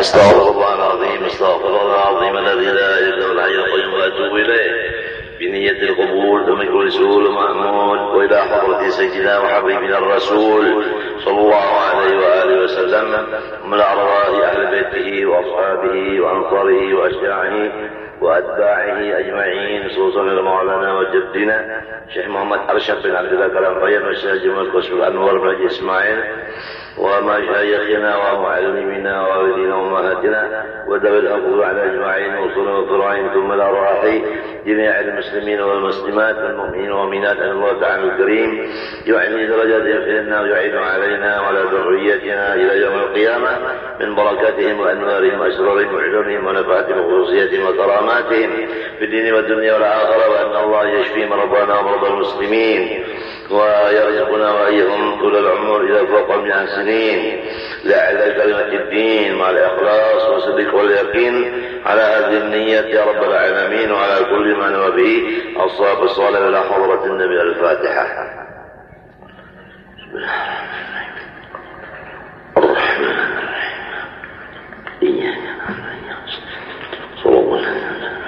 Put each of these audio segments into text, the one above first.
أستغفر الله العظيم أستغفر الله العظيم الذي لا إله إلا هو الحي القيوم وأتوب إليه. بنية القبول ثم كل سهول ومأمون وإلى حضرة سيدنا وحبيبنا الرسول صلى الله عليه وآله وسلم من أرواح أهل بيته وأصحابه وأنصاره وأشياعه وأتباعه أجمعين خصوصا إلى مولانا وجدنا شيخ محمد أرشد بن عبد الله كلام فين والشيخ جمال قصر الأنور بن إسماعيل ومشايخنا ومعلمينا ووالدينا وأمهاتنا ودول الأفضل على أجمعين وصول وفرعين ثم الارواح جميع المسلمين والمسلمات والمؤمنين والمؤمنات أن الله تعالى الكريم يعلي درجاتهم في النار علينا وعلى ذريتنا إلى يوم القيامة من بركاتهم وأنوارهم وأسرارهم وعلومهم ونفعاتهم وخصوصياتهم وكراماتهم في الدين والدنيا والآخرة وأن الله يشفي مرضانا ومرضى المسلمين ويرزقنا وإياهم طول العمر إلى فوق المئة سنين. لأعلى كلمة الدين مع الإخلاص والصدق واليقين. على هذه النية يا رب العالمين وعلى كل ما نوى به. الصلاة والصلاة إلى حضرة النبي الفاتحة. بسم الله الرحمن الرحيم. إياك صلى الله عليه وسلم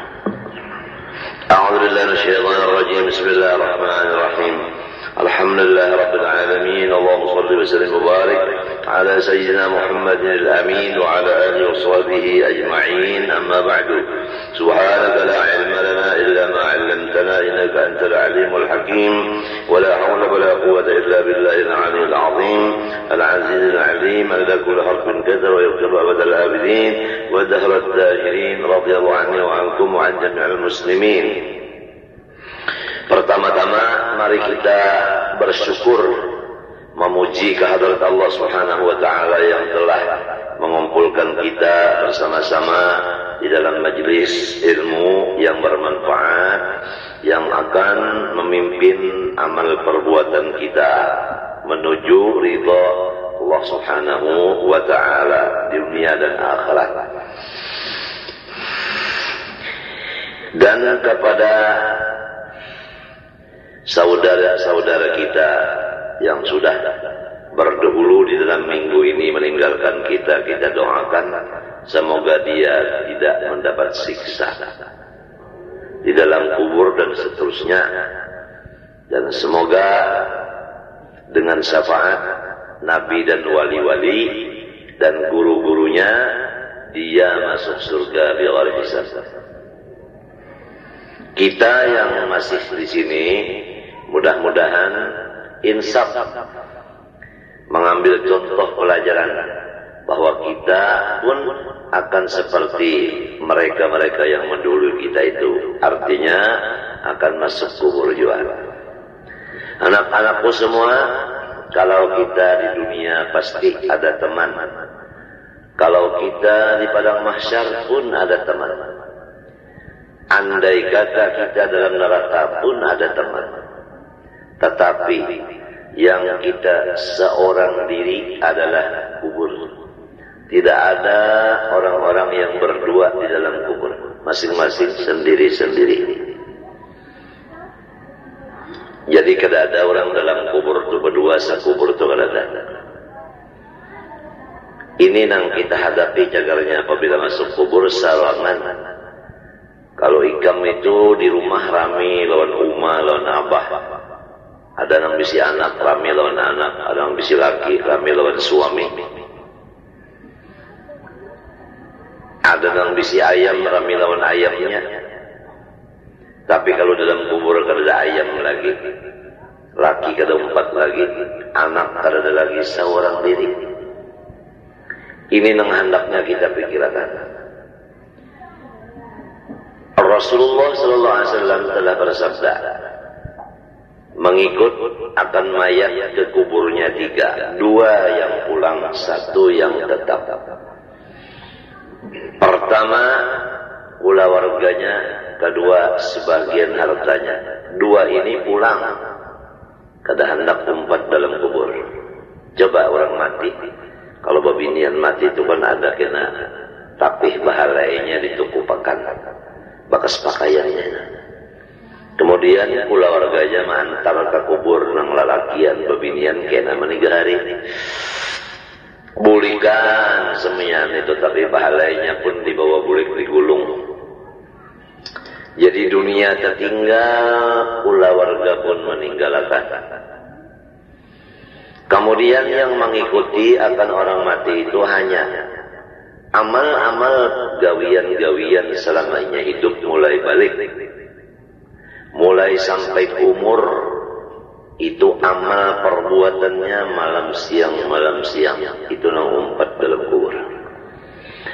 أعوذ بالله من الشيطان الرجيم. بسم الله الرحمن الرحيم. الحمد لله رب العالمين اللهم صل وسلم وبارك على سيدنا محمد الأمين وعلى آله وصحبه أجمعين أما بعد. سبحانك لا علم لنا إلا ما علمتنا إنك أنت العليم الحكيم. ولا حول ولا قوة إلا بالله العلي العظيم. العزيز العليم الذي كل حرف كذا ويكتب أبد الآبدين. ودهر الداهرين رضي الله عني وعنكم وعن جميع المسلمين. Pertama-tama mari kita bersyukur memuji kehadirat Allah Subhanahu wa taala yang telah mengumpulkan kita bersama-sama di dalam majelis ilmu yang bermanfaat yang akan memimpin amal perbuatan kita menuju ridha Allah Subhanahu wa taala di dunia dan akhirat. Dan kepada saudara-saudara kita yang sudah berdahulu di dalam minggu ini meninggalkan kita, kita doakan semoga dia tidak mendapat siksa di dalam kubur dan seterusnya dan semoga dengan syafaat nabi dan wali-wali dan guru-gurunya dia masuk surga bighairi hisab. Kita yang masih di sini Mudah-mudahan insaf mengambil contoh pelajaran bahwa kita pun akan seperti mereka-mereka yang mendulu kita itu. Artinya akan masuk kubur juga. Anak-anakku semua, kalau kita di dunia pasti ada teman. Kalau kita di padang mahsyar pun ada teman. Andai kata kita dalam neraka pun ada teman. Tetapi yang kita seorang diri adalah kubur. Tidak ada orang-orang yang berdua di dalam kubur. Masing-masing sendiri-sendiri. Jadi kada ada orang dalam kubur itu berdua sekubur itu kada ada. Ini yang kita hadapi jagarnya apabila masuk kubur sawangan. Kalau ikam itu di rumah rami lawan umah lawan abah ada yang bisi anak rame lawan anak. Ada yang bisi laki rame lawan suami. Ada yang bisi ayam rame lawan ayamnya. Tapi kalau dalam kubur ada ayam lagi laki kada empat lagi anak kada ada lagi seorang diri. Ini yang hendaknya kita pikirkan. Rasulullah Sallallahu Alaihi Wasallam telah bersabda mengikut akan mayat ke kuburnya tiga. Dua yang pulang satu yang tetap. Pertama pula warganya kedua sebagian hartanya. Dua ini pulang kada hendak tempat dalam kubur. Coba orang mati. Kalau babinian mati itu kan ada kena. Tapih bahalainya ditukupakan bakas pakaiannya Kemudian pula warganya mantar ke kubur nang lalakian bebinian kena menigari. bulikan semian itu tapi pahalanya pun dibawa bulik digulung jadi dunia tertinggal pula warga pun meninggalkan. Kemudian yang mengikuti akan orang mati itu hanya amal-amal gawian-gawian selamanya hidup mulai balik mulai sampai umur itu amal perbuatannya malam siang malam siang. Itu umpat dalam kubur.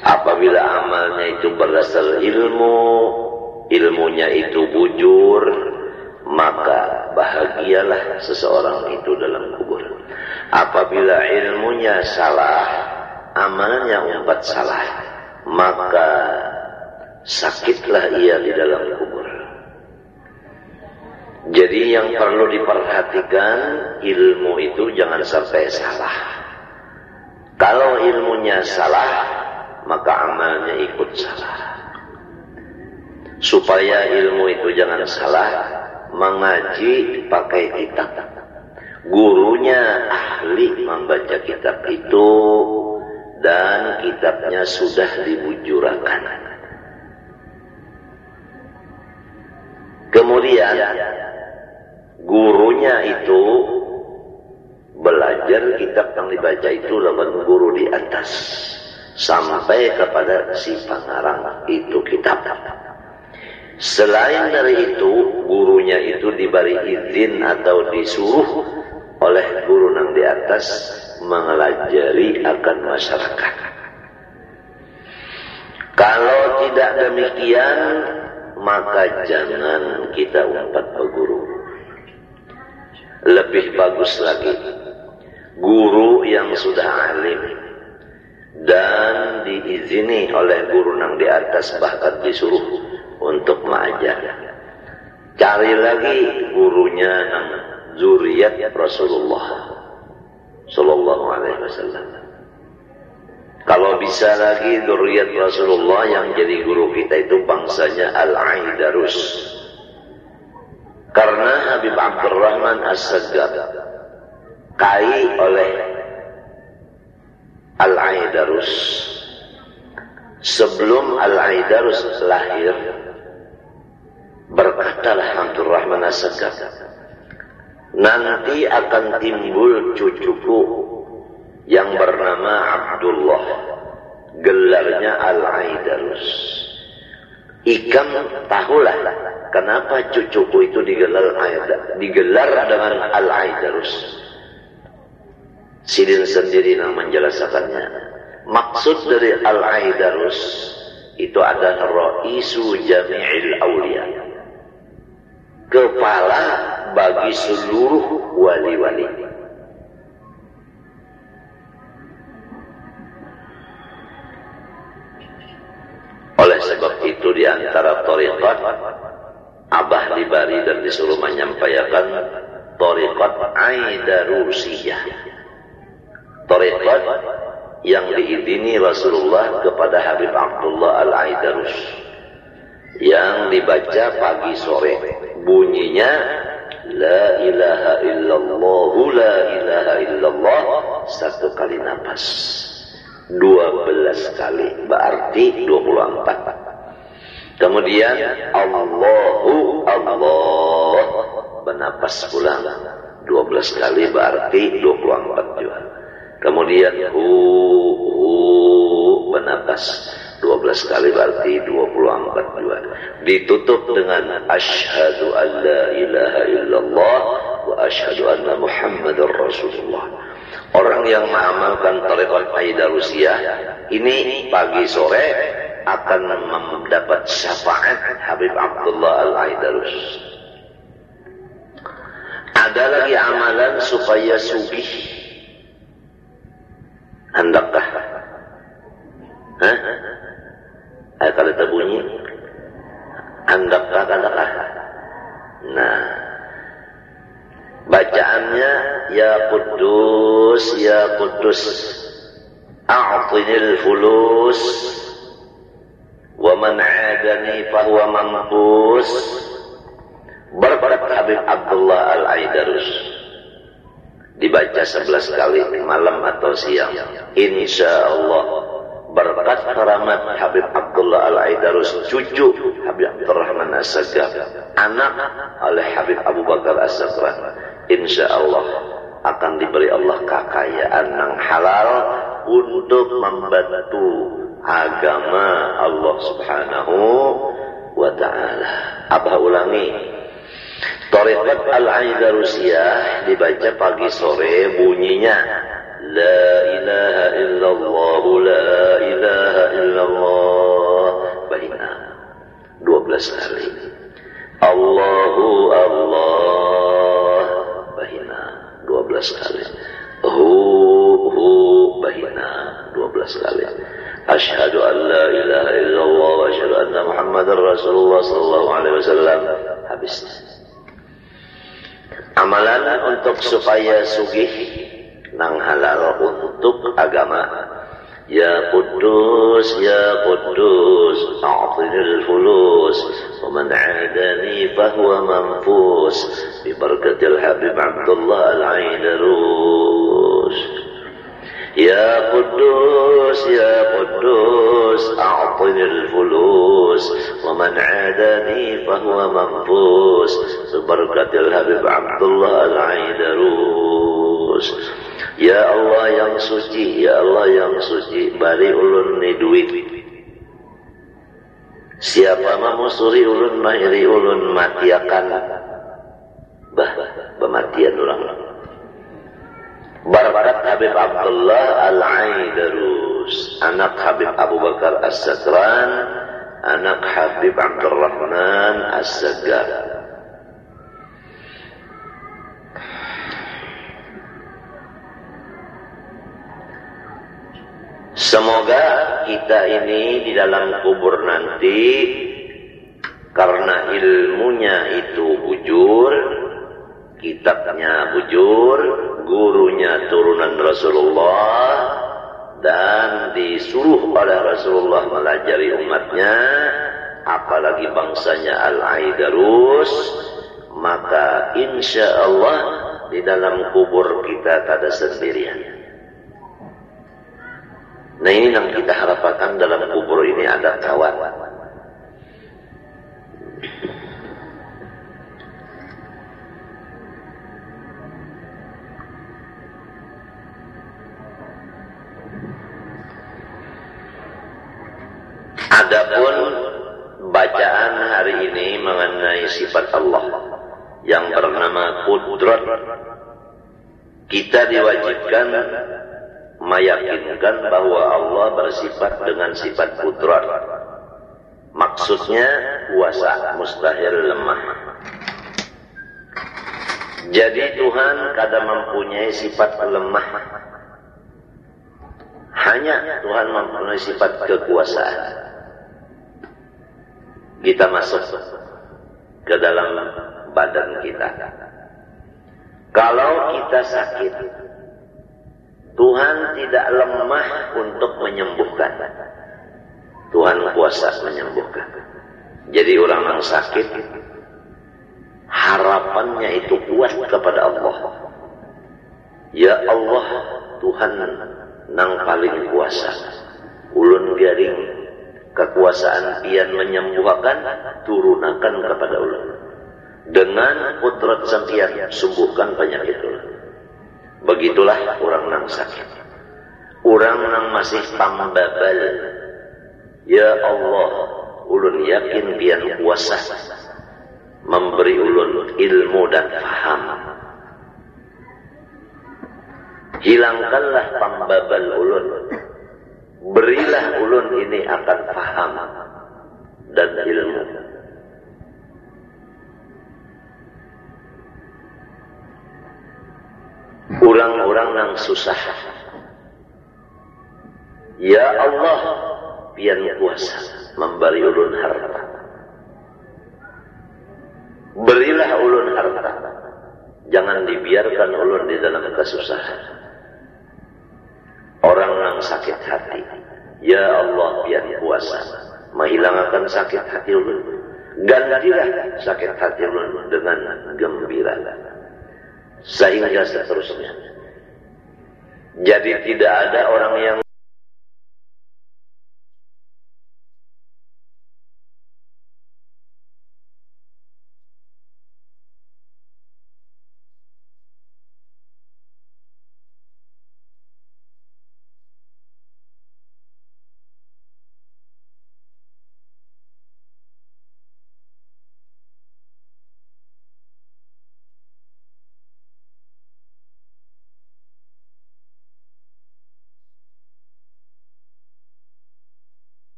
Apabila amalnya itu berdasar ilmu ilmunya itu bujur maka bahagialah seseorang itu dalam kubur. Apabila ilmunya salah amalnya umpat salah maka sakitlah ia di dalam kubur jadi yang perlu diperhatikan ilmu itu jangan sampai salah. Kalau ilmunya salah, maka amalnya ikut salah. Supaya ilmu itu jangan salah, mengaji pakai kitab. Gurunya ahli membaca kitab itu dan kitabnya sudah dibujurakan. Kemudian gurunya itu belajar kitab yang dibaca itu lawan guru di atas sampai kepada si pengarang itu kitab. Selain dari itu, gurunya itu diberi izin atau disuruh oleh guru yang di atas mengelajari akan masyarakat. Kalau tidak demikian, maka jangan kita umpat ke guru lebih bagus lagi. Guru yang sudah alim. Dan diizini oleh guru yang di atas bahkan disuruh untuk mengajar. Cari lagi gurunya yang zuriat Rasulullah Sallallahu Alaihi Wasallam. Kalau bisa lagi zuriat Rasulullah yang jadi guru kita itu bangsanya Al-Aidarus karena Habib Abdurrahman As-Saggar kai oleh Al-Aidarus. Sebelum Al-Aidarus lahir berkatalah Abdurrahman As-Saggar nanti akan timbul cucuku yang bernama Abdullah gelarnya Al-Aidarus Ikam tahulah kenapa cucuku itu digelar digelar dengan Al-Aidarus. Sidin sendiri yang menjelaskannya. Maksud dari Al-Aidarus itu adalah Ra'isu Jami'il Aulia. Kepala bagi seluruh wali-wali. Oleh sebab itu di antara tarikat Abah dibari dan disuruh menyampaikan tarikat Aidarusiyah. Tarikat yang diizini Rasulullah kepada Habib Abdullah Al-Aidarus. Yang dibaca pagi sore. Bunyinya La ilaha illallah La ilaha illallah satu kali nafas 12 kali berarti 24 kemudian Allahu Allah bernapas pulang 12 kali berarti 24 juga. Kemudian hu hu bernapas 12 kali berarti 24 juga. Ditutup dengan asyhadu an la ilaha illallah wa asyhadu anna muhammadar rasulullah Orang yang mengamalkan tarekat Aidarusia ini pagi sore akan mendapat syafaat Habib Abdullah Al-Aidarus. Ada lagi amalan supaya sugih. Hendakkah? Hah? Ayo kalau terbunyi. Hendakkah, katakan. Nah, bacaannya ya kudus ya kudus a'tinil fulus wa man 'adani fahuwa mampus berbarat Habib Abdullah Al-Aidarus dibaca sebelas kali malam atau siang. Insya Allah berkat keramat Habib Abdullah Al-Aidarus cucu Habib Abdurrahman As-Sagaf anak oleh Habib Abu Bakar As-Sakran insya Allah akan diberi Allah kekayaan yang halal untuk membantu agama Allah Subhanahu wa taala. Abah ulangi. Tariqat Al-Aidarusiyah dibaca pagi sore bunyinya La ilaha illallah La ilaha illallah Bahina 12 kali Allahu Allah Bahina 12 kali Hu hu Bahina 12 kali Ashhadu an la ilaha illallah wa ashhadu anna Muhammadar Rasulullah sallallahu alaihi wasallam. Habis. Amalan untuk supaya sugih nang halal untuk agama. Ya Qudus, Ya Qudus, a'tinil fulus, wa man 'adani fahuwa manfus, bi barakatil Habib Abdullah Al-Aidarus. يا قدوس يا قدوس أعطني الفلوس ومن عاداني فهو منفوس ببركة الحبيب عبد الله العيدروس Ya Allah yang suci, Ya Allah yang suci, bari ulun ni duit. Siapa memusuri ulun, mahiri ulun matiakan. Bah, pematian ulang. Barakat Habib Abdullah Al-Aidarus Anak Habib Abu Bakar As-Sakran Anak Habib Abdurrahman As-Sagar Semoga kita ini di dalam kubur nanti Karena ilmunya itu bujur Kitabnya bujur gurunya turunan Rasulullah dan disuruh oleh Rasulullah melajari umatnya apalagi bangsanya Al-Aidarus maka insya Allah di dalam kubur kita ada sendirian nah ini yang kita harapkan dalam kubur ini ada kawan Adapun bacaan hari ini mengenai sifat Allah yang bernama kudrat kita diwajibkan meyakinkan bahwa Allah bersifat dengan sifat kudrat maksudnya kuasa mustahil lemah. Jadi Tuhan kadang mempunyai sifat lemah. Hanya Tuhan mempunyai sifat kekuasaan. Kita masuk ke dalam badan kita. Kalau kita sakit, Tuhan tidak lemah untuk menyembuhkan. Tuhan kuasa menyembuhkan. Jadi orang yang sakit, harapannya itu kuat kepada Allah. Ya Allah, Tuhan nang paling kuasa. Ulun garing kekuasaan pian menyembuhkan turunakan kepada ulun dengan putrat sampian sembuhkan penyakit ulun begitulah orang nang sakit. Orang nang masih tambabal ya Allah ulun yakin pian kuasa. Memberi ulun ilmu dan faham. Hilangkanlah tambabal ulun. Berilah ulun ini akan paham dan ilmu. Orang-orang yang susah. Ya Allah, pian kuasa memberi ulun harta. Berilah ulun harta. Jangan dibiarkan ulun di dalam kesusahan orang yang sakit hati. Ya Allah biar kuasa menghilangkan sakit hati ulun. Gantilah sakit hati ulun dengan gembira. Sehingga seterusnya. Jadi tidak ada orang yang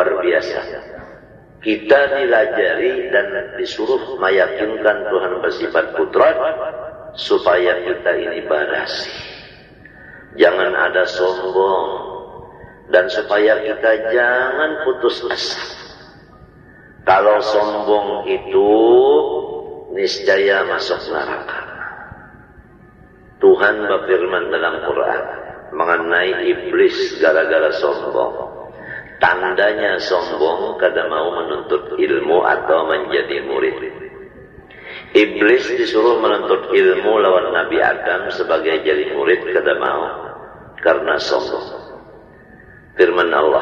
luar biasa. Kita dilajari dan disuruh meyakinkan Tuhan bersifat putrat supaya kita ini barasi. Jangan ada sombong dan supaya kita jangan putus asa. Kalau sombong itu niscaya masuk neraka. Tuhan berfirman dalam Quran mengenai iblis gara-gara sombong. Tandanya sombong kada mau menuntut ilmu atau menjadi murid. Iblis disuruh menuntut ilmu lawan Nabi Adam sebagai jadi murid kada mau karena sombong. Firman Allah.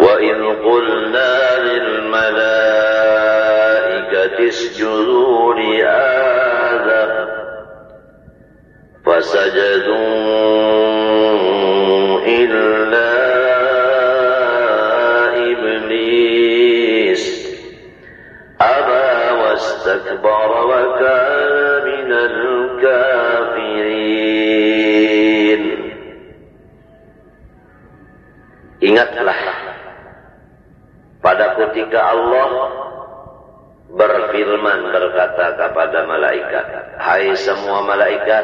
Wa in qulna lil malaikati isjudu li Adam fasajadu إلا إبليس أبى واستكبر وكان من الكافرين Ingatlah pada ketika Allah berfirman berkata kepada malaikat, Hai semua malaikat,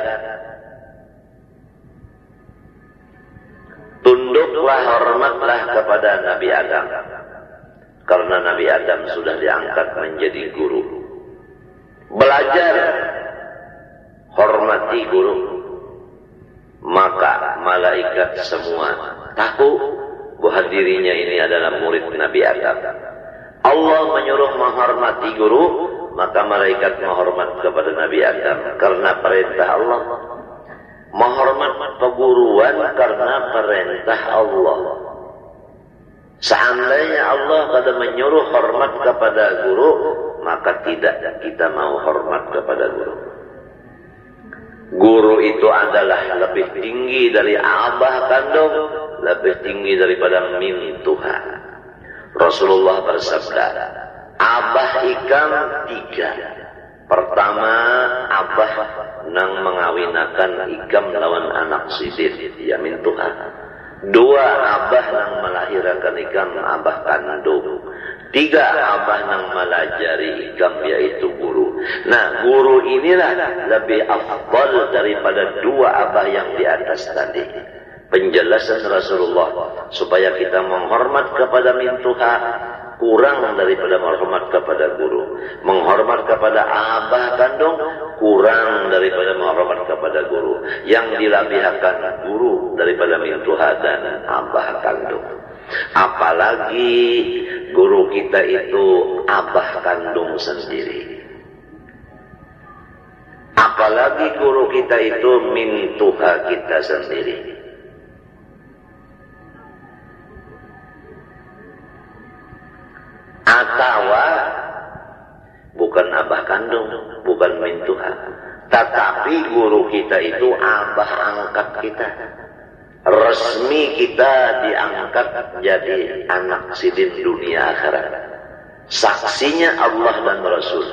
kepada Nabi Adam. Karena Nabi Adam sudah diangkat menjadi guru. Belajar hormati guru. Maka malaikat semua tahu bahwa dirinya ini adalah murid Nabi Adam. Allah menyuruh menghormati guru maka malaikat menghormat kepada Nabi Adam karena perintah Allah. Menghormat peguruan karena perintah Allah. Seandainya Allah kada menyuruh hormat kepada guru, maka tidak kita mau hormat kepada guru. Guru itu adalah lebih tinggi dari abah kandung, lebih tinggi daripada min Tuhan. Rasulullah bersabda, abah ikan tiga, Pertama, Abah nang mengawinakan ikam lawan anak sidir, yamin Tuhan. Dua, Abah nang melahirkan ikam Abah kandung. Tiga, Abah nang melajari ikam yaitu guru. Nah, guru inilah lebih afdal daripada dua Abah yang di atas tadi. Penjelasan Rasulullah supaya kita menghormat kepada min Tuhan kurang daripada menghormat kepada guru. Menghormat kepada abah kandung kurang daripada menghormat kepada guru. Yang dilabihkan guru daripada mintuha dan abah kandung. Apalagi guru kita itu abah kandung sendiri. apalagi guru kita itu min Tuhan kita sendiri atau bukan abah kandung bukan min Tuhan. Tetapi guru kita itu abah angkat kita. Resmi kita diangkat jadi anak sidin dunia akhirat. Saksinya Allah dan Rasul.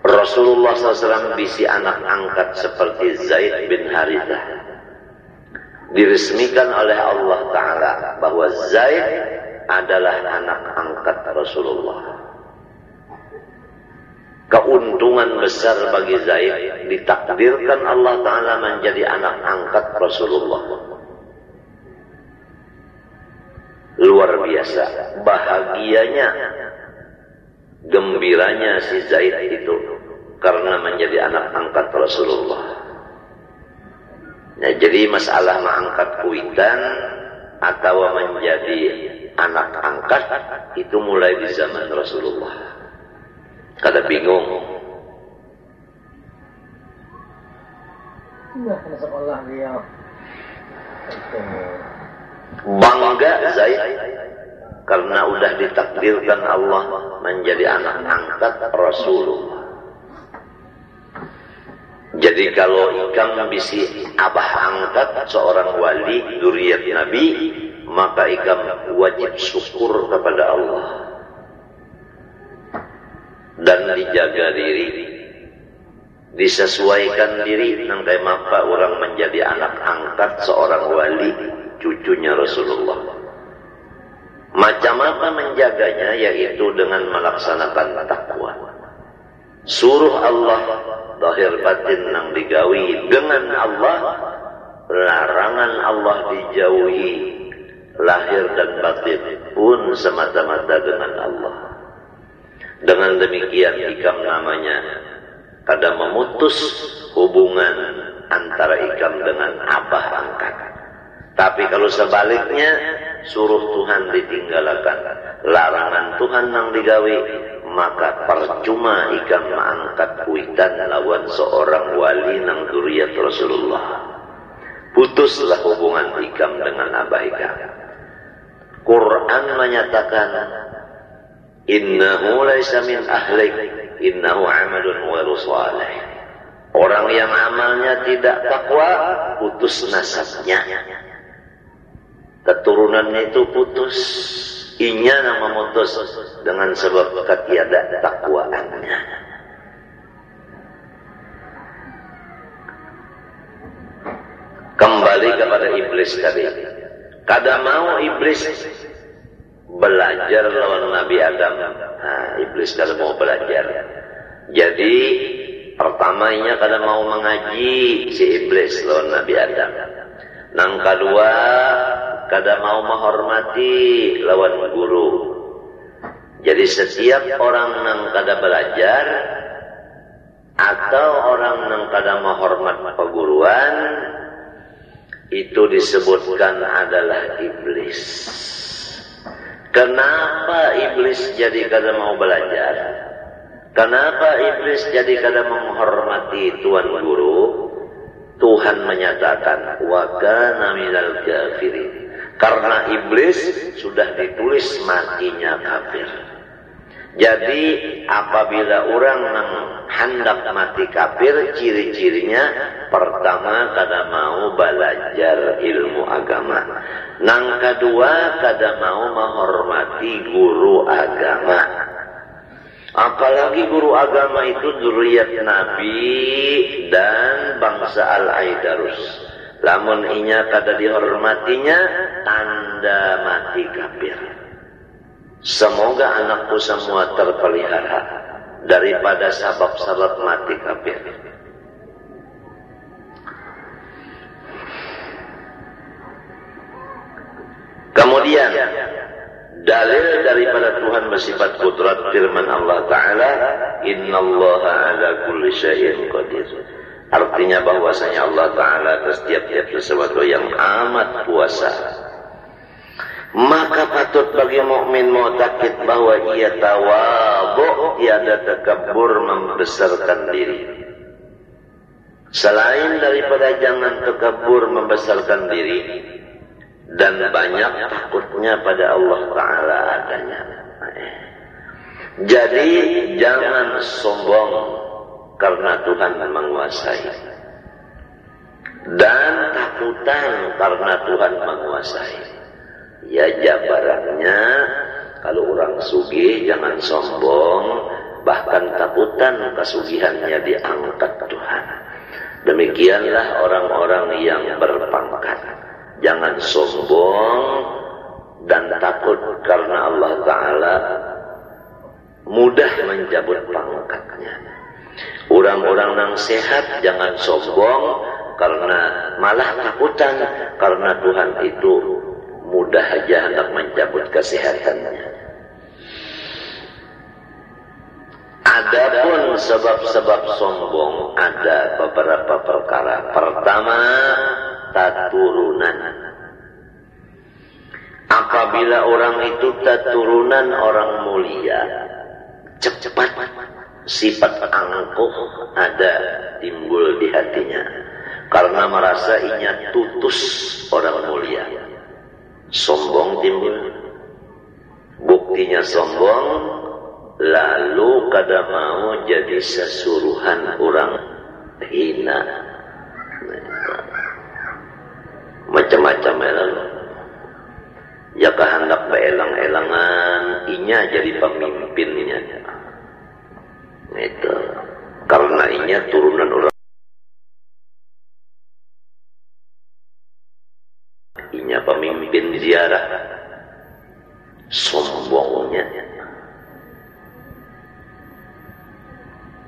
Rasulullah SAW bisi anak angkat seperti Zaid bin Harithah. Diresmikan oleh Allah Ta'ala bahwa Zaid adalah anak angkat Rasulullah. Keuntungan besar bagi Zaid ditakdirkan Allah Ta'ala menjadi anak angkat Rasulullah. Luar biasa. Bahagianya gembiranya si Zaid itu karena menjadi anak angkat Rasulullah. Nah, jadi masalah mengangkat kuitan atau menjadi anak angkat itu mulai di zaman Rasulullah. Kada bingung. Bangga Zaid karena udah ditakdirkan Allah menjadi anak angkat Rasulullah. Jadi kalau ikam bisi abah angkat seorang wali duriat Nabi, maka ikam wajib syukur kepada Allah. Dan dijaga diri. Disesuaikan diri. Nangkai maka orang menjadi anak angkat seorang wali cucunya Rasulullah. Macam apa menjaganya? Yaitu dengan melaksanakan takwa. Suruh Allah lahir batin nang digawi dengan Allah larangan Allah dijauhi lahir dan batin pun semata-mata dengan Allah. Dengan demikian ikam namanya kada memutus hubungan antara ikam dengan abah angkat. Tapi kalau sebaliknya suruh Tuhan ditinggalkan larangan Tuhan yang digawe maka percuma ikan mengangkat kuitan lawan seorang wali nang duriat Rasulullah putuslah hubungan ikam dengan abah ikam Quran menyatakan innahu laisa min ahlik innahu amalun ghairu salih. Orang yang amalnya tidak takwa putus nasabnya. Keturunannya itu putus. Inya yang memutus dengan sebab ketiada takwaannya. Kembali kepada iblis tadi kada mau iblis belajar lawan Nabi Adam. Nah, iblis kada mau belajar. Jadi pertamanya kada mau mengaji si iblis lawan Nabi Adam. Nang kedua, kada mau menghormati lawan guru. Jadi setiap orang nang kada belajar atau orang nang kada menghormat perguruan itu disebutkan adalah iblis. Kenapa iblis jadi kada mau belajar? Kenapa iblis jadi kada menghormati tuan guru? Tuhan menyatakan wa kana minal kafirin. Karena iblis sudah ditulis matinya kafir. Jadi apabila orang hendak mati kafir, ciri-cirinya pertama kada mau belajar ilmu agama. Nang kedua kada mau menghormati guru agama. Apalagi guru agama itu zuriat Nabi dan bangsa Al-Aidarus. Lamun inya kada dihormatinya, tanda mati kafir. Semoga anakku semua terpelihara daripada sabab-sabab mati kafir. Kemudian dalil daripada Tuhan bersifat kudrat firman Allah Ta'ala innallaha ala kulli syai'in qadir artinya bahwasanya Allah Ta'ala atas tiap-tiap sesuatu yang amat kuasa maka patut bagi mukmin mu'takid bahwa ia tawadhu tiada takabur membesarkan diri. Selain daripada jangan takabur membesarkan diri dan banyak takutnya pada Allah taala adanya. Jadi jangan sombong karena Tuhan menguasai. Dan takutan karena Tuhan menguasai Ya jabarannya kalau orang sugih jangan sombong, bahkan takutan kesugihannya diangkat Tuhan. Demikianlah orang-orang yang berpangkat. Jangan sombong dan takut karena Allah Ta'ala mudah mencabut pangkatnya. Orang-orang yang sehat jangan sombong karena malah takutan karena Tuhan itu mudah aja hendak mencabut kesehatannya. Adapun sebab-sebab sombong ada beberapa perkara. Pertama, taturunan. Apabila orang itu taturunan orang mulia, cepat sifat angkuh ada timbul di hatinya karena merasa inya tutus orang mulia sombong timbul. Buktinya sombong lalu kada mau jadi sesuruhan orang hina. Macam-macam lalu ya kehendak beelang-elangan inya jadi pemimpinnya. Itu. Karena inya turunan orang inya pemimpin ziarah. Sombongnya.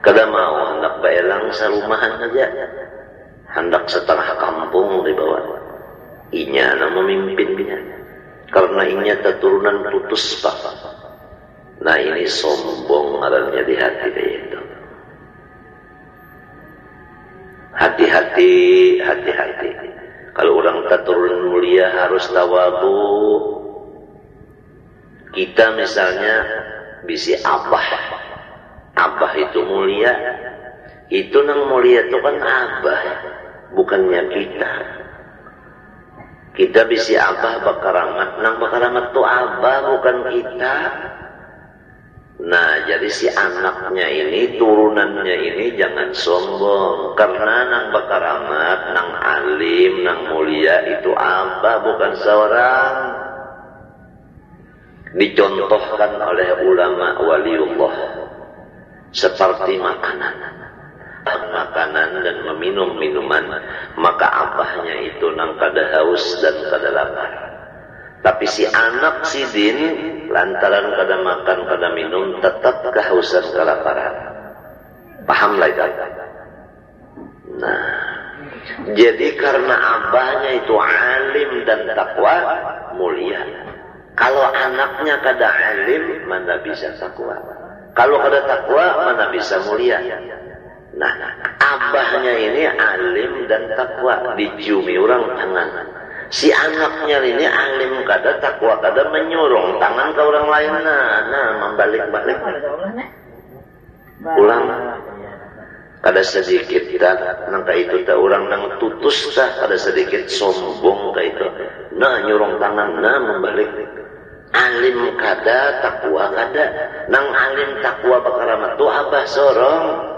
Kada mau hendak baelang sarumahan aja hendak setengah kampung di bawah. Inya na memimpinnya. Karena inya keturunan putus pak. Nah ini sombong ngarannya di hati itu. Hati-hati hati-hati kalau orang turun mulia harus tawadu. Kita misalnya bisi abah. Abah itu mulia. Itu nang mulia itu kan abah. Bukannya kita. Kita bisi abah bakaramat. Nang bakaramat itu abah bukan kita. Nah, jadi si anaknya ini, turunannya ini jangan sombong. Karena nang bakar amat, nang alim, nang mulia itu abah bukan seorang. Dicontohkan oleh ulama waliullah. Seperti makanan. Makanan dan meminum minuman, maka abahnya itu nang kada haus dan kada lapar. Tapi si anak si din lantaran kada makan kada minum tetap kehausan kelaparan. Paham lah itu? Nah, jadi karena abahnya itu alim dan takwa mulia. Kalau anaknya kada alim mana bisa takwa? Kalau kada takwa mana bisa mulia? Nah, abahnya ini alim dan takwa diciumi orang tangan si anaknya ini alim kada takwa kada menyurung tangan ke orang lain. Nah, nah membalik-balik. Ulang. Kada sedikit dah nangka itu tak orang nang tutus dah. Kada sedikit sombong ka itu. Nah nyurung tangan nah membalik. Alim kada takwa kada. Nang alim takwa bakaramat tu abah sorong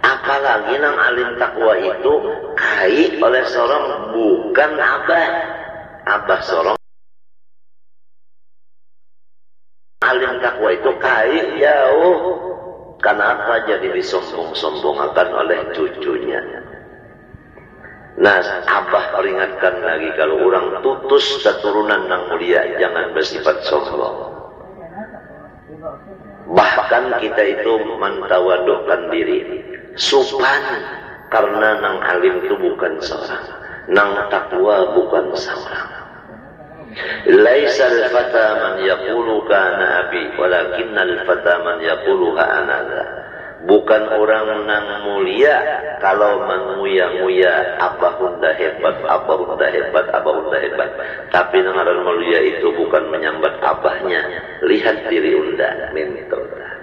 Apalagi nang alim takwa itu kai oleh seorang bukan abah. Abah seorang alim takwa itu kai jauh. Kenapa jadi disombong-sombongkan oleh cucunya? Nah, Abah peringatkan lagi kalau orang tutus keturunan yang mulia jangan bersifat sombong. Bahkan kita itu mentawadukkan diri Supan karena nang alim itu bukan seorang, nang takwa bukan seorang. Laisa al-fata man yaqulu kana abi, walakinnal fata man yaqulu anada. Bukan orang nang mulia kalau menguya-nguya apa hunda hebat, apa hunda hebat, apa hunda hebat. Tapi ngaran mulia itu bukan menyambat abahnya. Lihat diri unda mintoda.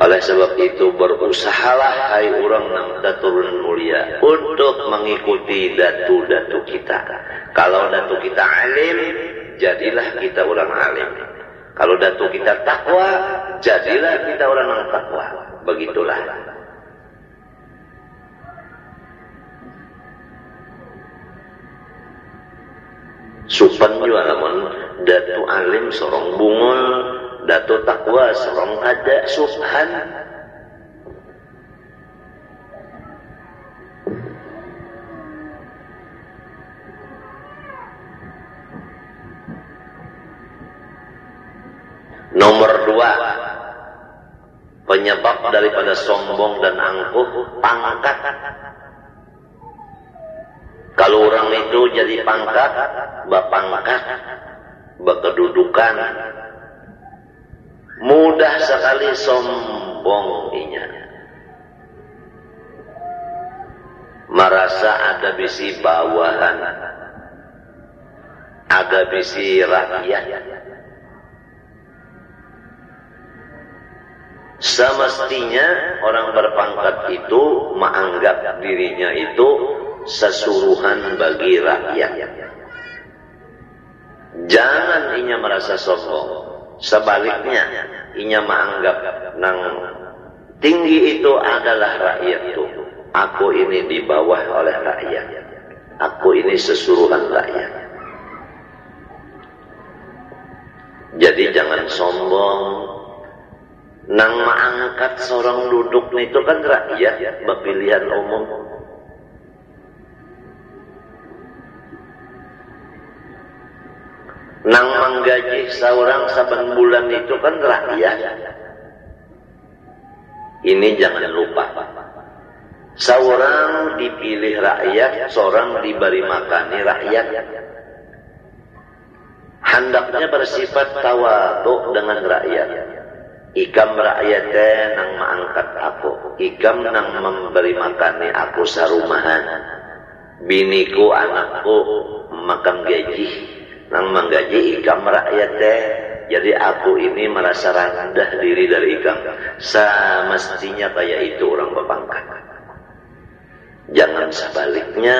Oleh sebab itu berusahalah hai orang nang turun mulia untuk mengikuti datu-datu kita. Kalau datu kita alim, jadilah kita orang alim. Kalau datu kita takwa, jadilah kita orang yang takwa. Begitulah. Supan juga namun datu alim sorong bungul Dato takwa serong ada subhan. Nomor dua, penyebab daripada sombong dan angkuh, pangkat. Kalau orang itu jadi pangkat, bapangkat, berkedudukan, mudah sekali sombong inya. Merasa ada bisi bawahan ada bisi rakyat. Semestinya orang berpangkat itu menganggap dirinya itu sesuruhan bagi rakyat. Jangan inya merasa sombong Sebaliknya, inya menganggap nang tinggi itu adalah rakyat itu. Aku ini di bawah oleh rakyat. Aku ini sesuruhan rakyat. Jadi jangan sombong. Nang mengangkat seorang duduk itu kan rakyat, pilihan umum. Nang menggaji seorang saban bulan itu kan rakyat. Ini jangan lupa. Seorang dipilih rakyat, seorang diberi makani rakyat. Hendaknya bersifat tawadu dengan rakyat. Ikam rakyatnya nang mengangkat aku. Ikam nang memberi makani aku sarumahan. Biniku, anakku makan gaji nang menggaji ikam rakyat teh jadi aku ini merasa rendah diri dari ikam. Semestinya kayak itu orang berpangkat. Jangan sebaliknya.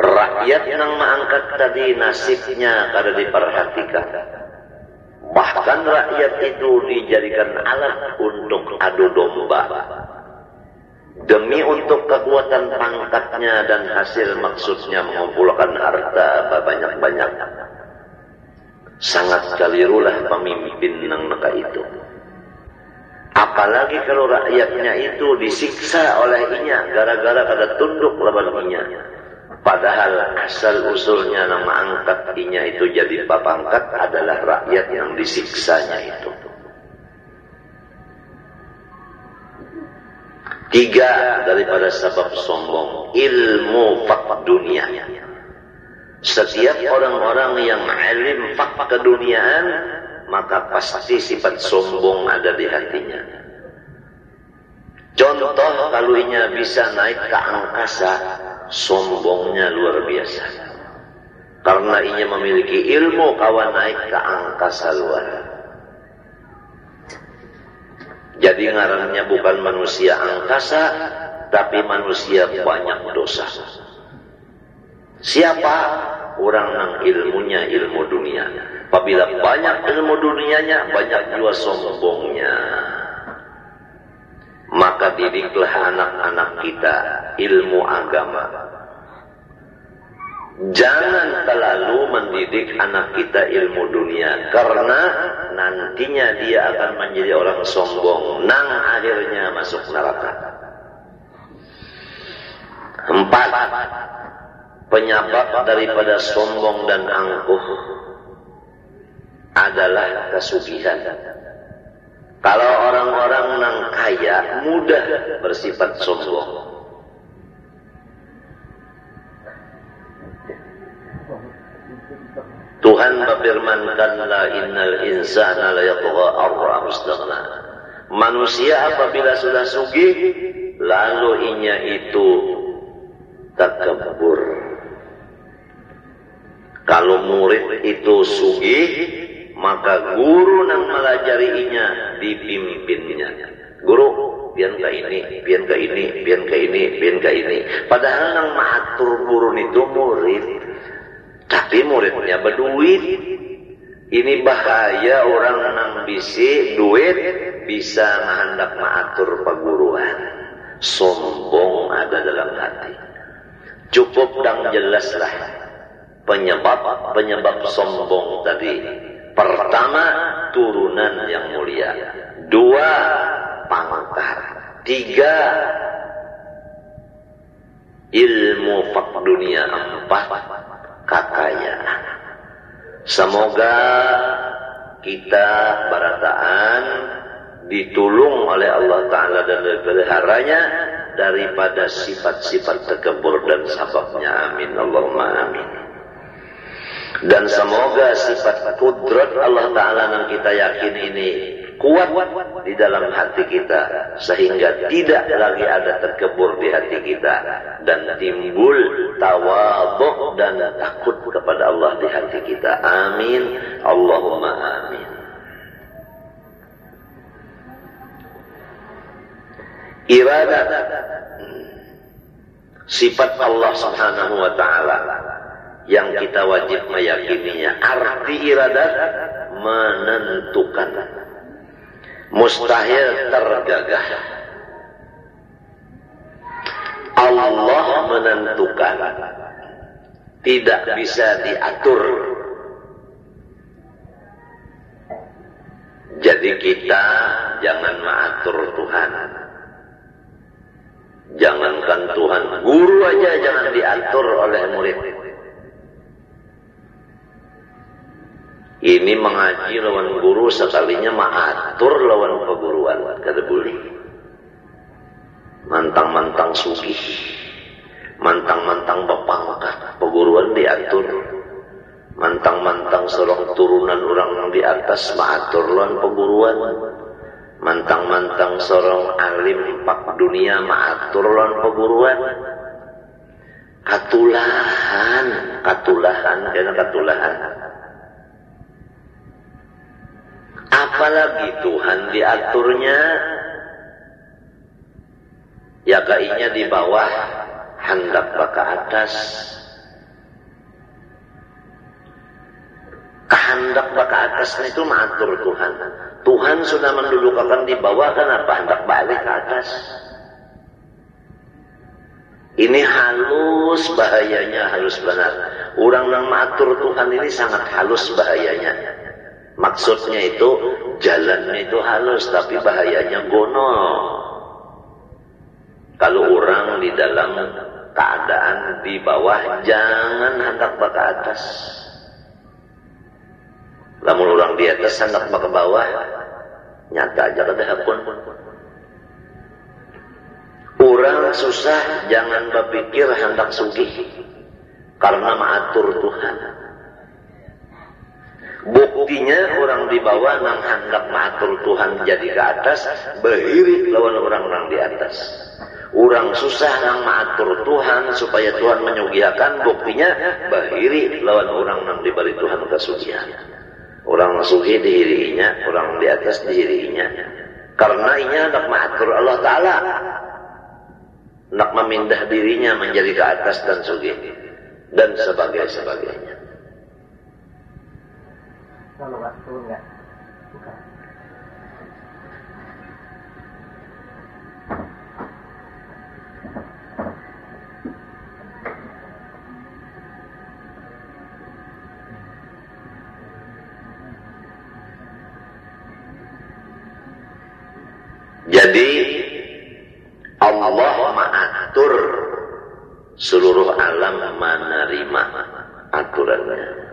Rakyat yang mengangkat tadi nasibnya kada diperhatikan. Bahkan rakyat itu dijadikan alat untuk adu domba demi untuk kekuatan pangkatnya dan hasil maksudnya mengumpulkan harta banyak-banyak. Sangat kelirulah pemimpin nang neka itu. Apalagi kalau rakyatnya itu disiksa oleh inya gara-gara kada tunduk lawan inya. Padahal asal usulnya nama angkat inya itu jadi papangkat adalah rakyat yang disiksanya itu. Tiga daripada sebab sombong, ilmu fak dunia. Setiap orang-orang yang alim fak keduniaan, maka pasti sifat sombong ada di hatinya. Contoh kalau inya bisa naik ke angkasa, sombongnya luar biasa. Karena inya memiliki ilmu kawan naik ke angkasa luar. Jadi ngarannya bukan manusia angkasa, tapi manusia banyak dosa. Siapa? Orang yang ilmunya ilmu dunia. Apabila banyak ilmu dunianya, banyak juga sombongnya. Maka didiklah anak-anak kita ilmu agama. Jangan terlalu mendidik anak kita ilmu dunia karena nantinya dia akan menjadi orang sombong nang akhirnya masuk neraka. Empat penyebab daripada sombong dan angkuh adalah kesugihan. Kalau orang-orang nang kaya mudah bersifat sombong. Tuhan berfirmankan la innal insana la yatgha arra mustaghna. Manusia apabila sudah sugih lalu inya itu takabur Kalau murid itu sugih, maka guru nang melajarinya dipimpinnya. Guru, pian ke ini, pian ke ini, pian ke ini, pian ke ini. Padahal nang maatur guru itu murid. Tapi muridnya berduit. Ini bahaya orang nang bisi duit bisa menghendak maatur perguruan. Sombong ada dalam hati. Cukup dan jelaslah penyebab penyebab sombong tadi. Pertama, turunan yang mulia. Dua, pangkat. Tiga, ilmu fak dunia. Empat, kekayaan. Semoga kita barataan ditulung oleh Allah Ta'ala dan dipeliharanya daripada sifat-sifat terkebur dan sababnya. Amin. Allahumma amin. Dan semoga sifat kudrat Allah Ta'ala yang kita yakin ini kuat di dalam hati kita sehingga tidak lagi ada terkebur di hati kita dan timbul tawadhu dan takut kepada Allah di hati kita. Amin. Allahumma amin. Iradat sifat Allah Subhanahu wa taala yang kita wajib meyakininya. Arti iradat menentukan mustahil tergagah. Allah menentukan tidak bisa diatur. Jadi kita jangan mengatur Tuhan. Jangankan Tuhan, guru aja jangan diatur oleh murid. Ini mengaji lawan guru sekalinya maatur lawan perguruan. Kata boleh. Mantang-mantang suki. Mantang-mantang bapangkat. Perguruan diatur. Mantang-mantang seorang turunan orang di atas maatur lawan perguruan. Mantang-mantang seorang alim pak dunia maatur lawan perguruan. Katulahan, katulahan, kena katulahan. Apalagi Tuhan diaturnya. Ya kainya di bawah hendak ke atas. Kehendak ke atas itu mengatur Tuhan. Tuhan sudah mendudukakan di bawah kenapa hendak balik ke atas? Ini halus bahayanya halus benar. Orang yang mengatur Tuhan ini sangat halus bahayanya Maksudnya itu jalannya itu halus tapi bahayanya gono. Kalau orang di dalam keadaan di bawah jangan hendak ke atas. Namun orang di atas hendak ke bawah nyata aja kada pun. Orang susah jangan berpikir hendak sugih karena mengatur Tuhan. Buktinya orang di bawah nang hanggap matur Tuhan jadi ke atas, behiri lawan orang-orang di atas. Orang susah nang matur Tuhan supaya Tuhan menyugihakan, buktinya behiri lawan orang nang diberi Tuhan kesucian. Orang sugi dihirinya, orang di atas dihirinya. Karena ini hendak matur Allah Ta'ala. Nak memindah dirinya menjadi ke atas dan sugi. Dan sebagainya. Kalau bukan. Jadi Allah mengatur seluruh alam menerima aturannya.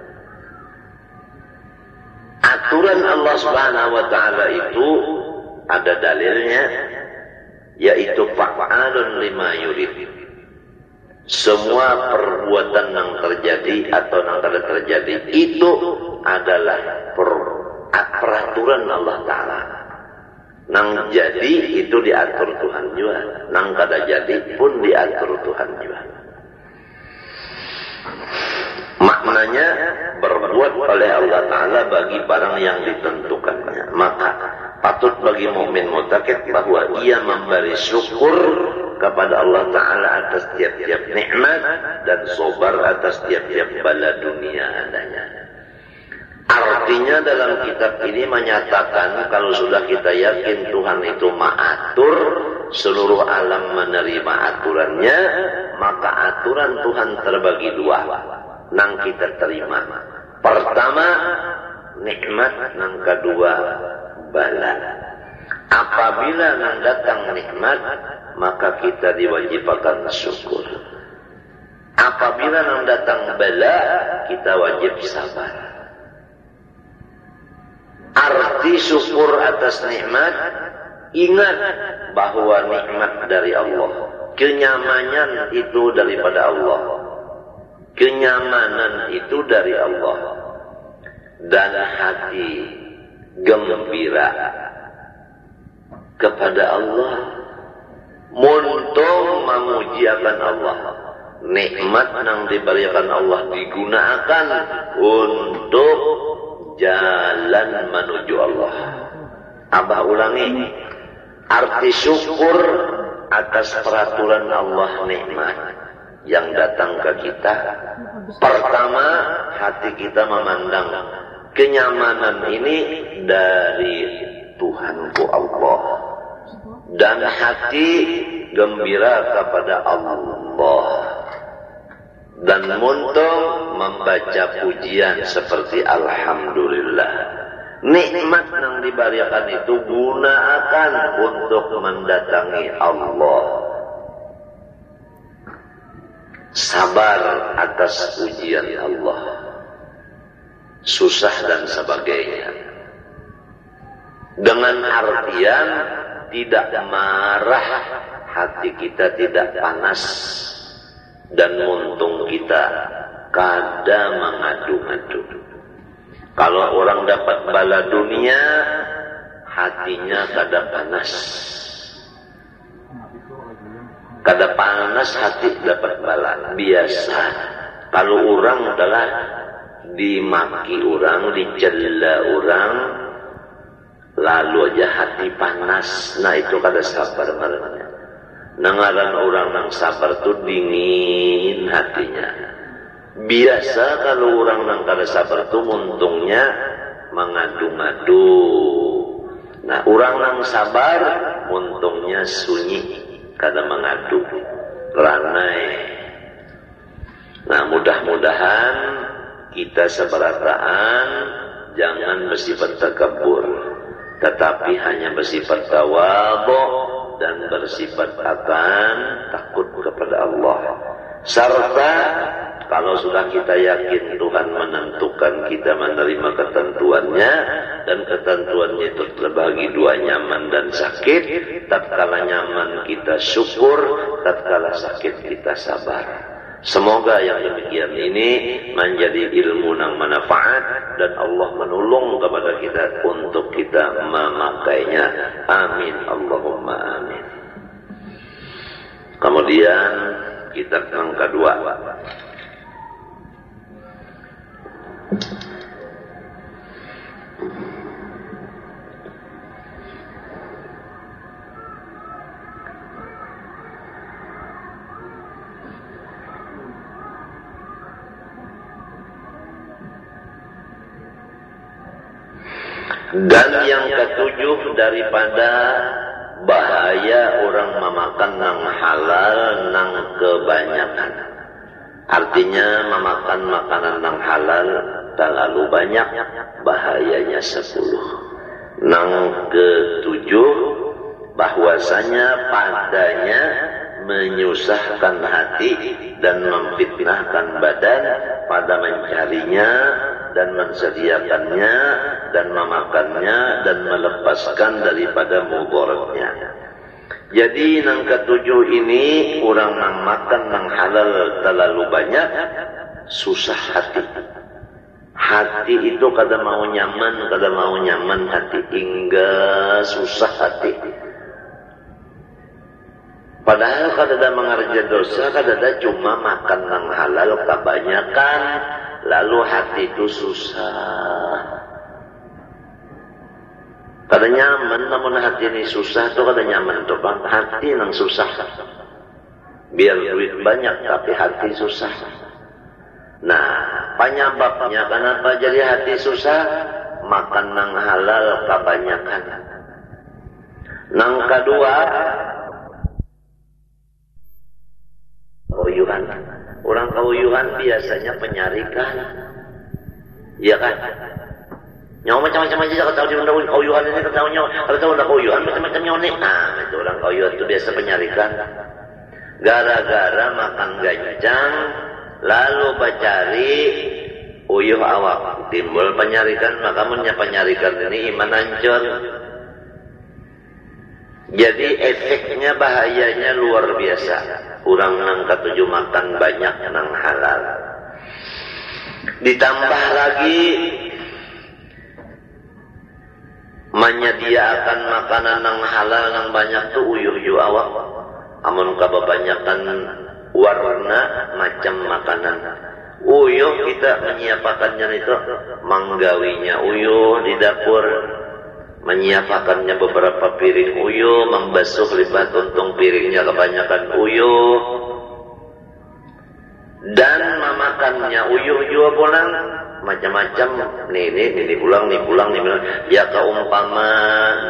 Aturan Allah Subhanahu wa taala itu ada dalilnya yaitu fa'alun lima yurid. Semua perbuatan yang terjadi atau yang tidak terjadi itu adalah per, peraturan Allah Ta'ala. Nang jadi itu diatur Tuhan juga. Nang kada jadi pun diatur Tuhan juga. Maknanya berbuat oleh Allah Ta'ala bagi barang yang ditentukannya. Maka patut bagi mukmin mutakid bahwa ia memberi syukur kepada Allah Ta'ala atas tiap-tiap nikmat dan sobar atas tiap-tiap bala dunia adanya. Artinya dalam kitab ini menyatakan kalau sudah kita yakin Tuhan itu maatur, seluruh alam menerima aturannya, maka aturan Tuhan terbagi dua. Nang kita terima. Pertama, nikmat. Nang kedua, bala. Apabila nang datang nikmat, maka kita diwajibkan syukur. Apabila nang datang bala, kita wajib sabar. Arti syukur atas nikmat, ingat bahwa nikmat dari Allah. Kenyamanan itu daripada Allah. Kenyamanan itu dari Allah. Dan hati gembira kepada Allah. Muntung memujiakan Allah. Nikmat yang diberikan Allah digunakan untuk jalan menuju Allah. Abah ulangi. Arti syukur atas peraturan Allah nikmat yang datang ke kita pertama hati kita memandang kenyamanan ini dari Tuhanku Allah. Dan hati gembira kepada Allah. Dan muntung membaca pujian seperti Alhamdulillah. Nikmat yang diberikan itu gunakan untuk mendatangi Allah sabar atas ujian Allah susah dan sebagainya. Dengan artian tidak marah, hati kita tidak panas, dan muntung kita kada mengadu-ngadu. Kalau orang dapat bala dunia, hatinya kada panas. Kada panas hati dapat bala. Biasa. Kalau orang adalah dimaki orang, dicela orang, lalu aja hati panas. Nah itu kada sabar malamnya. Nangaran orang yang sabar tuh dingin hatinya. Biasa kalau orang yang kada sabar tuh untungnya mengadu-ngadu. Nah orang yang sabar untungnya sunyi kada mengadu. Ranai. Nah mudah-mudahan kita seberataan jangan bersifat takabur tetapi hanya bersifat tawadu dan bersifat akan takut kepada Allah serta kalau sudah kita yakin Tuhan menentukan kita menerima ketentuannya dan ketentuannya itu terbagi dua nyaman dan sakit tatkala nyaman kita syukur tatkala sakit kita sabar Semoga yang demikian ini menjadi ilmu yang manfaat dan Allah menolong kepada kita untuk kita memakainya. Amin. Allahumma amin. Kemudian kita yang kedua. Dan yang ketujuh daripada bahaya orang memakan nang halal nang kebanyakan. Artinya memakan makanan nang halal terlalu banyak bahayanya sepuluh. Nang ketujuh bahwasanya padanya menyusahkan hati dan memfitnahkan badan pada mencarinya dan mensediakannya dan memakannya dan melepaskan daripada mudaratnya. Jadi yang ketujuh ini orang yang makan yang halal terlalu banyak susah hati. Hati itu kada mau nyaman, kada mau nyaman hati hingga susah hati. Padahal ada mengerja dosa, ada cuma makan yang halal kebanyakan, lalu hati itu susah. Kada nyaman, namun hati ini susah, itu kada nyaman. Tuh, hati yang susah. Biar duit banyak, tapi hati susah. Nah, penyebabnya kenapa jadi hati susah? Makan nang halal kebanyakan. Nang kedua, kauyuhan. Orang kauyuhan biasanya penyarikan. Iya kan? Nyawa macam-macam aja kalau tahu di kauyuhan ini ketahui nyawa. Kalau tahu nak kauyuhan macam-macam nyawa nih. Nah, itu orang kauyuhan itu biasa penyarikan. Gara-gara makan gancang, lalu bacari uyuh awak timbul penyarikan maka punya penyarikan ini iman hancur jadi efeknya bahayanya luar biasa kurang nang ketujuh makan banyak nang halal. Ditambah lagi menyediakan makanan nang halal nang banyak tuh uyuh uyuh awak. Amun kebanyakan warna macam makanan. Uyuh kita menyiapkannya itu manggawinya uyuh di dapur menyiapkannya beberapa piring uyuh membasuh lipat untung piringnya kebanyakan uyuh dan memakannya uyuh juga pulang. Macam-macam. Nih ini ini pulang nih pulang nih pulang. Ya keumpama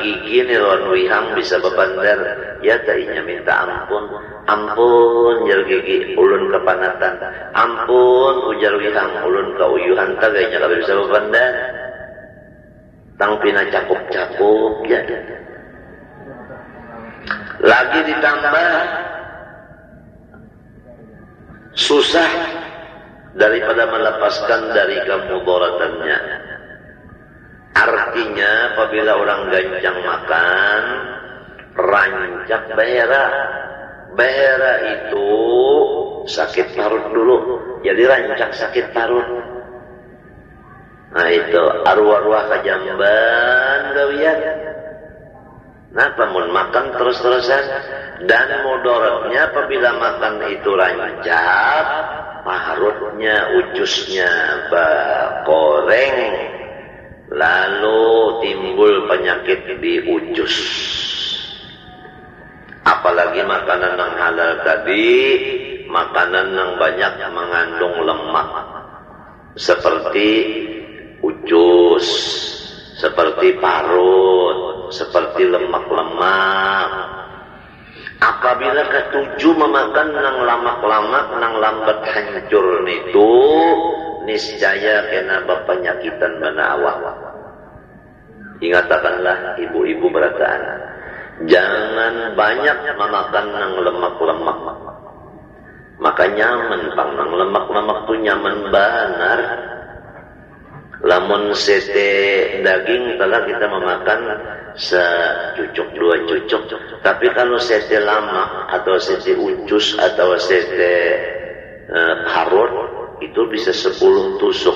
gigi nih lawan wihang bisa bebandar ya tadinya minta ampun. Ampun jar gigi ulun kepanatan. Ampun ujar wihang ulun keuyuhan. Tagaynya kalau bisa bebandar tang pina cakup-cakup ya lagi ditambah susah daripada melepaskan dari kemudaratannya. Artinya apabila orang gancang makan, rancak behera. Behera itu sakit parut dulu. Jadi rancak sakit parut. Nah itu arwah-arwah kajamban gawian. Nah, namun makan terus-terusan dan mudaratnya apabila makan itu rancak, paharutnya, ujusnya goreng, lalu timbul penyakit di ujus. Apalagi makanan yang halal tadi, makanan yang banyak mengandung lemak. Seperti ujus, seperti parut, seperti lemak-lemak, Apabila ketujuh memakan nang lamak-lamak nang lambat hancur itu niscaya kena penyakitan awak. Ingatakanlah ibu-ibu berataan. Jangan banyak memakan nang lemak-lemak. Maka nyaman pang nang lemak-lemak tu nyaman banar. Lamun sete daging telah kita memakan secucuk dua cucuk. Tapi kalau sete lama atau sete ucus atau sete e, itu bisa sepuluh tusuk.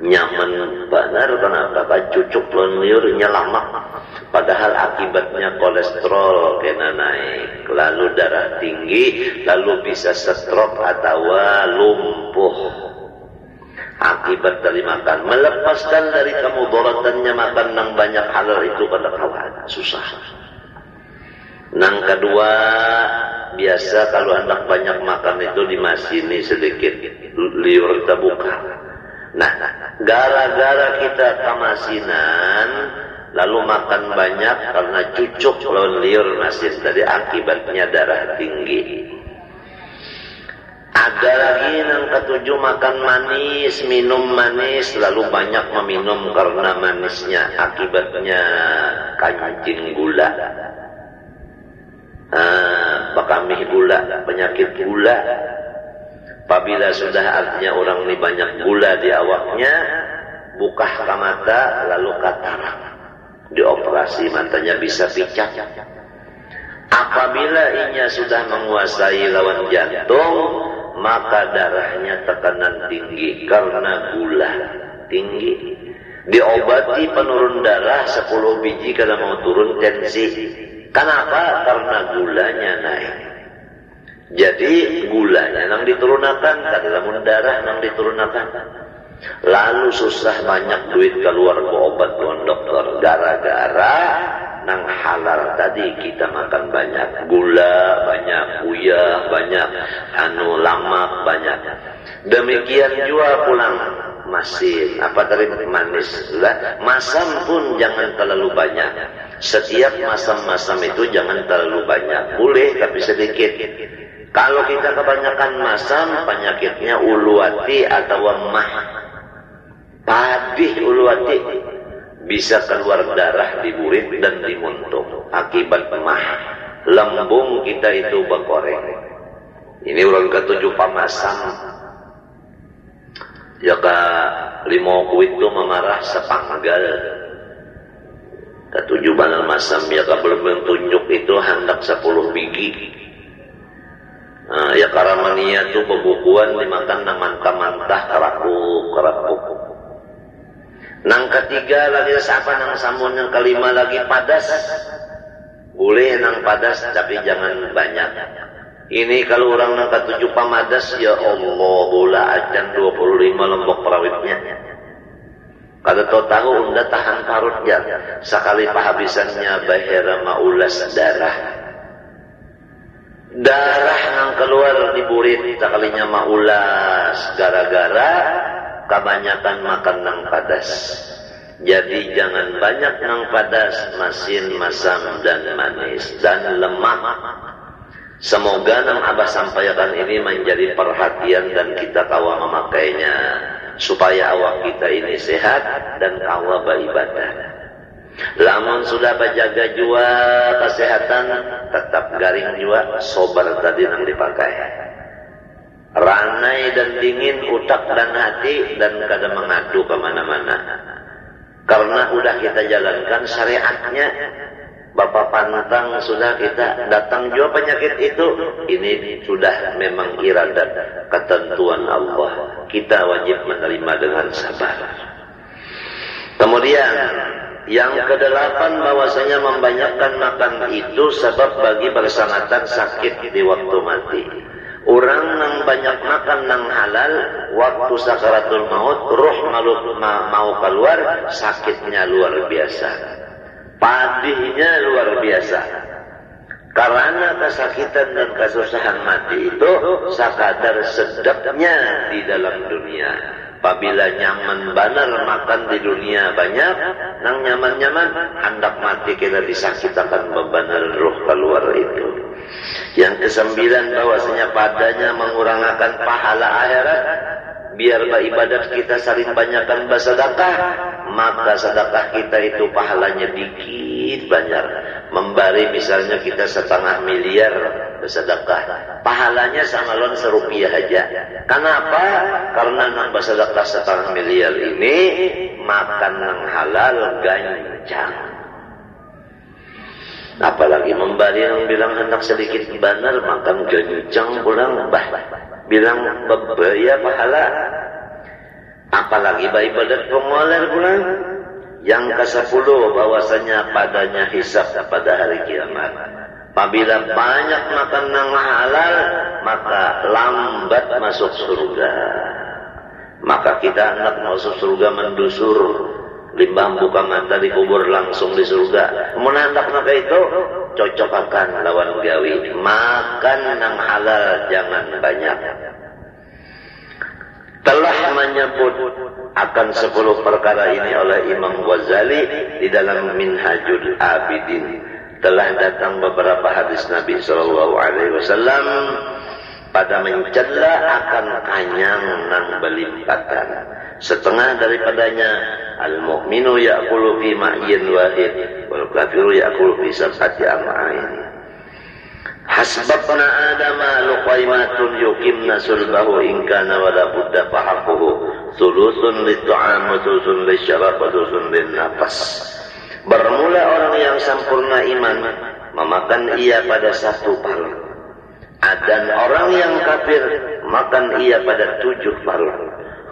Nyaman benar kenapa? Cucuk liurnya lama. Padahal akibatnya kolesterol kena naik lalu darah tinggi lalu bisa stroke atau lumpuh akibat dari makan. Melepaskan dari kemudaratannya makan nang banyak halal itu pada kawan. Susah. Nang kedua biasa kalau anak banyak makan itu dimasini sedikit. Liur terbuka nah gara-gara kita kamasinan lalu makan banyak karena cucuk lawan liur masih tadi akibatnya darah tinggi ada lagi yang ketujuh makan manis, minum manis, lalu banyak meminum karena manisnya. Akibatnya kancing gula. Ah, bakamih gula, penyakit gula. Apabila sudah artinya orang ini banyak gula di awaknya, buka mata, lalu katarak. Dioperasi matanya bisa picak. Apabila inya sudah menguasai lawan jantung, maka darahnya tekanan tinggi karena gula tinggi. Diobati penurun darah 10 biji kalau mau turun tensi. Kenapa? Karena gulanya naik. Jadi gulanya nang diturunakan, lamun darah nang diturunakan. Lalu susah banyak duit keluar ke obat tuan dokter gara-gara nang halal tadi kita makan banyak gula, banyak uyah, banyak anu lamak, banyak. Demikian juga pulang masin, apa tadi manis lah. Masam pun jangan terlalu banyak. Setiap masam-masam itu jangan terlalu banyak. Boleh tapi sedikit. Kalau kita kebanyakan masam, penyakitnya uluati atau mah. Padih uluati bisa keluar darah di burit dan di muntung akibat mah. Lembung kita itu berkoreng. Ini orang ketujuh pamasam. Ya ka lima kuit itu memarah sepanggal. Ketujuh banal masam ya ka belum tunjuk itu hendak sepuluh biji. Nah, ya karamania itu pembukuan dimakan nang mantah-mantah kerakuk. Nang ketiga lagi siapa nang sambun yang kelima lagi padas. Boleh nang padas tapi jangan banyak. Ini kalau orang nang ketujuh pamadas ya Allah bola ajan 25 lembok perawitnya. Kalau tahu tahu unda tahan parutnya. Sekali pahabisannya bahera maulas darah darah yang keluar di burit sekalinya maulas gara-gara kebanyakan makan nang padas. Jadi jangan banyak nang padas masin masam dan manis dan lemak. Semoga nang abah sampaikan ini menjadi perhatian dan kita kawa memakainya supaya awak kita ini sehat dan kawa beribadah. Lamun sudah berjaga jua kesehatan, tetap garing jua, sobar tadi yang dipakai. Ranai dan dingin utak dan hati dan kadang mengadu ke mana-mana. Karena udah kita jalankan syariatnya, Bapak pantang sudah kita datang jua penyakit itu. Ini sudah memang iradat ketentuan Allah. Kita wajib menerima dengan sabar. Kemudian yang kedelapan bahwasanya membanyakkan makan itu sebab bagi bersangatan sakit di waktu mati. Orang yang banyak makan nang halal waktu sakaratul maut roh malu ma, mau keluar sakitnya luar biasa. Padihnya luar biasa. Karena kesakitan dan kesusahan mati itu sakadar sedapnya di dalam dunia apabila nyaman banar makan di dunia banyak nang nyaman-nyaman hendak mati kita disakitakan bebanar roh keluar itu. Yang kesembilan bahwasanya padanya mengurangakan pahala akhirat biar ibadat kita saling banyakkan bersedekah maka sedekah kita itu pahalanya dikit banyak. Memberi misalnya kita setengah miliar bersedekah pahalanya sama lon serupiah aja. Kenapa? Karena nang bersedekah setengah miliar ini makan nang halal gancang. Apalagi memberi yang bilang hendak sedikit benar makan gancang pulang bah bilang bebaya pahala. Apalagi baik ibadat pengoler pulang yang ke sepuluh bahwasanya padanya hisab pada hari kiamat. Apabila banyak makan yang halal maka lambat masuk surga. Maka kita hendak masuk surga mendusur. Limbah buka mata dikubur langsung di surga. Menandak maka itu cocok akan lawan gawi makan yang halal jangan banyak. Telah menyebut akan sepuluh perkara ini oleh Imam Ghazali di dalam Minhajul Abidin. Telah datang beberapa hadis Nabi Shallallahu Alaihi Wasallam pada mencela akan kanyang nang belimpatan setengah daripadanya al-mu'minu ya'kulu fi ma'yin wahid wal kafiru ya'kulu fi sab'ati am'ain. Hasbabna adama luqaimatun yukimna sulbahu in kana wala budda fahaquhu thuluthun lit-ta'am wa thuluthun lisyarab wa thuluthun lin-nafas bermula orang yang sempurna iman memakan ia pada satu paruh dan orang yang kafir makan ia pada tujuh paruh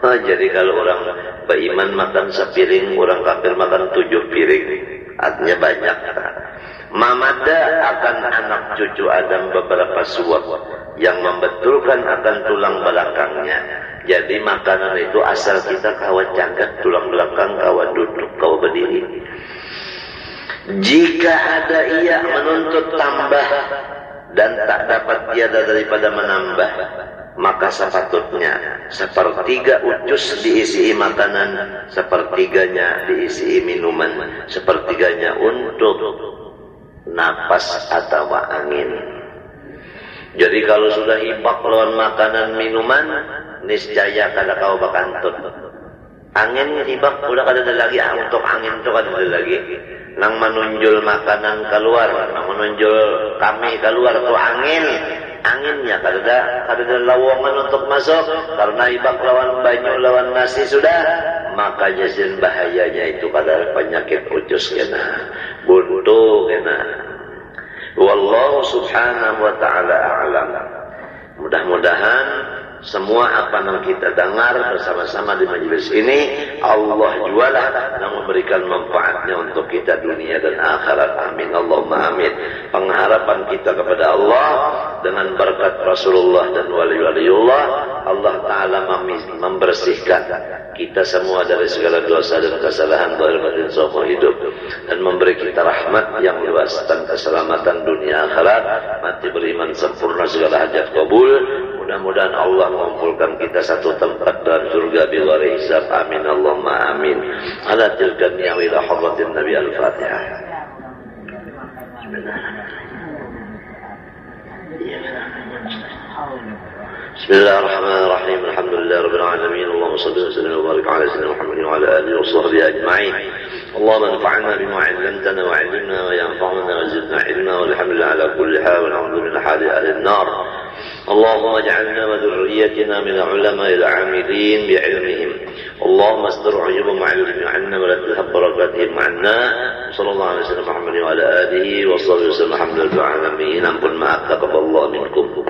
Oh, jadi kalau orang beriman makan sepiring, orang kafir makan tujuh piring, artinya banyak. Mamada akan anak cucu Adam beberapa suap yang membetulkan akan tulang belakangnya. Jadi makanan itu asal kita kawat jagat tulang belakang, kawat duduk, kawat berdiri. Jika ada ia menuntut tambah dan tak dapat tiada daripada menambah, maka sepatutnya sepertiga ucus diisi makanan, sepertiganya diisi minuman, sepertiganya untuk napas atau angin. Jadi kalau sudah hibak lawan makanan minuman, niscaya kada kau bakantut. Angin hibak sudah kada ada lagi, ah, untuk angin itu kada ada lagi. Nang menunjul makanan keluar, nang menunjul kami keluar tuh angin. Anginnya kada ada, kada ada lowongan untuk masuk. Karena hibak lawan banyu lawan nasi sudah. Maka jasin bahayanya itu kada penyakit ucus kena. Buntu kena. Wallahu subhanahu wa ta'ala a'lam. Mudah-mudahan semua apa yang kita dengar bersama-sama di majelis ini. Allah jualah yang memberikan manfaatnya untuk kita dunia dan akhirat. Amin. Allahumma amin. Pengharapan kita kepada Allah dengan berkat Rasulullah dan wali-waliullah. Allah Ta'ala membersihkan kita semua dari segala dosa dan kesalahan zahir batin seumur hidup. Dan memberi kita rahmat yang luas dan keselamatan dunia akhirat. Mati beriman sempurna segala hajat kabul. Mudah-mudahan Allah mengumpulkan kita satu tempat dalam surga. Bighairi hisab. Amin. Allahumma amin. Ala tilka ni'ami ila hadratin Nabi Al-Fatihah. بسم الله الرحمن الرحيم الحمد لله رب العالمين اللهم صل وسلم وبارك على سيدنا محمد وعلى آله وصحبه أجمعين. اللهم انفعنا بما علمتنا وعلمنا وينفعنا وزدنا علما والحمد لله على كل حال ونعوذ من حال أهل النار. اللهم اجعلنا وذريتنا من العلماء العاملين بعلمهم. اللهم استر عيوبهم وعلم عنا ولا تذهب بركاتهم عنا. صلى الله عليه وسلم محمد وعلى آله وصحبه وسلم الحمد لله العالمين. قل ما تقبل الله منكم.